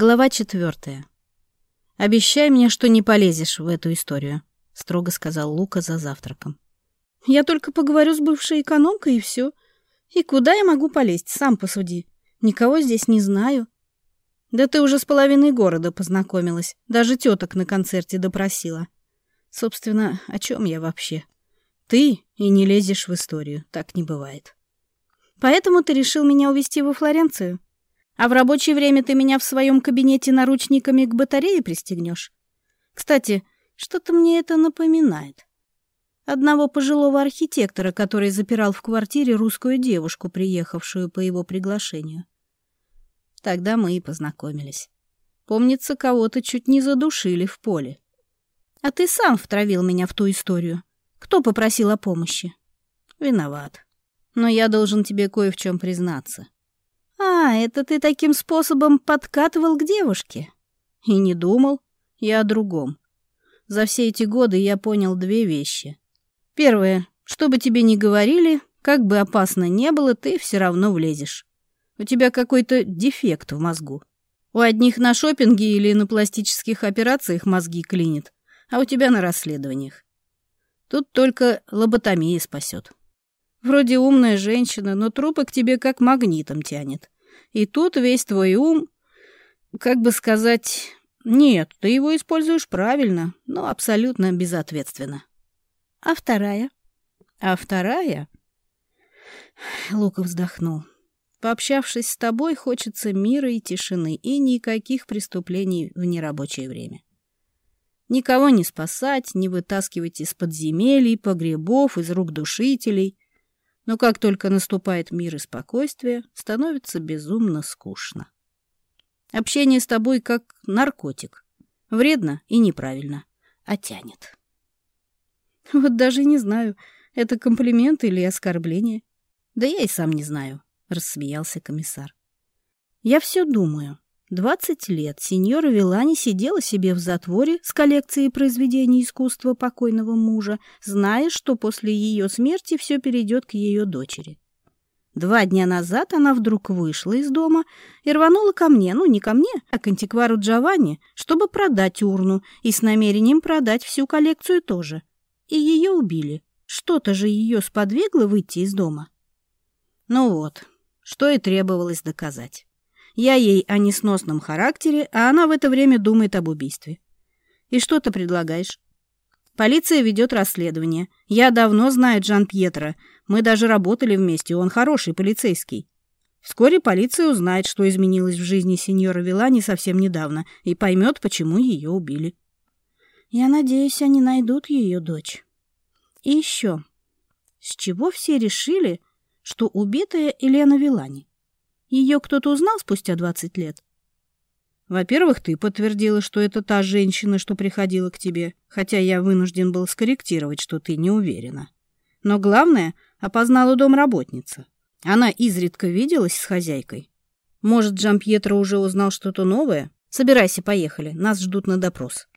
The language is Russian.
Глава четвертая. «Обещай мне, что не полезешь в эту историю», — строго сказал Лука за завтраком. «Я только поговорю с бывшей экономкой, и все. И куда я могу полезть, сам посуди. Никого здесь не знаю». «Да ты уже с половиной города познакомилась, даже теток на концерте допросила. Собственно, о чем я вообще? Ты и не лезешь в историю, так не бывает». «Поэтому ты решил меня увезти во Флоренцию?» А в рабочее время ты меня в своем кабинете наручниками к батарее пристегнешь? Кстати, что-то мне это напоминает. Одного пожилого архитектора, который запирал в квартире русскую девушку, приехавшую по его приглашению. Тогда мы и познакомились. Помнится, кого-то чуть не задушили в поле. А ты сам втравил меня в ту историю. Кто попросил о помощи? Виноват. Но я должен тебе кое в чем признаться. «А, это ты таким способом подкатывал к девушке?» И не думал. Я о другом. За все эти годы я понял две вещи. Первое. Что бы тебе ни говорили, как бы опасно не было, ты все равно влезешь. У тебя какой-то дефект в мозгу. У одних на шопинге или на пластических операциях мозги клинит, а у тебя на расследованиях. Тут только лоботомия спасет. Вроде умная женщина, но трупы к тебе как магнитом тянет. И тут весь твой ум, как бы сказать... Нет, ты его используешь правильно, но абсолютно безответственно. А вторая? А вторая? Луков вздохнул. Пообщавшись с тобой, хочется мира и тишины, и никаких преступлений в нерабочее время. Никого не спасать, не вытаскивать из подземелий, погребов, из рук душителей — но как только наступает мир и спокойствие, становится безумно скучно. Общение с тобой как наркотик. Вредно и неправильно, а тянет. Вот даже не знаю, это комплимент или оскорбление. Да я и сам не знаю, — рассмеялся комиссар. Я все думаю. 20 лет сеньора Вилани сидела себе в затворе с коллекцией произведений искусства покойного мужа, зная, что после ее смерти все перейдет к ее дочери. Два дня назад она вдруг вышла из дома и рванула ко мне, ну не ко мне, а к антиквару Джованни, чтобы продать урну и с намерением продать всю коллекцию тоже. И ее убили. Что-то же ее сподвигло выйти из дома. Ну вот, что и требовалось доказать. Я ей о несносном характере, а она в это время думает об убийстве. И что ты предлагаешь? Полиция ведет расследование. Я давно знаю Джан Пьетро. Мы даже работали вместе, он хороший полицейский. Вскоре полиция узнает, что изменилось в жизни сеньора Вилани совсем недавно, и поймет, почему ее убили. Я надеюсь, они найдут ее дочь. И еще. С чего все решили, что убитая Елена Вилани? Ее кто-то узнал спустя 20 лет? Во-первых, ты подтвердила, что это та женщина, что приходила к тебе, хотя я вынужден был скорректировать, что ты не уверена. Но главное, опознала домработница. Она изредка виделась с хозяйкой. Может, Джампьетро уже узнал что-то новое? Собирайся, поехали, нас ждут на допрос.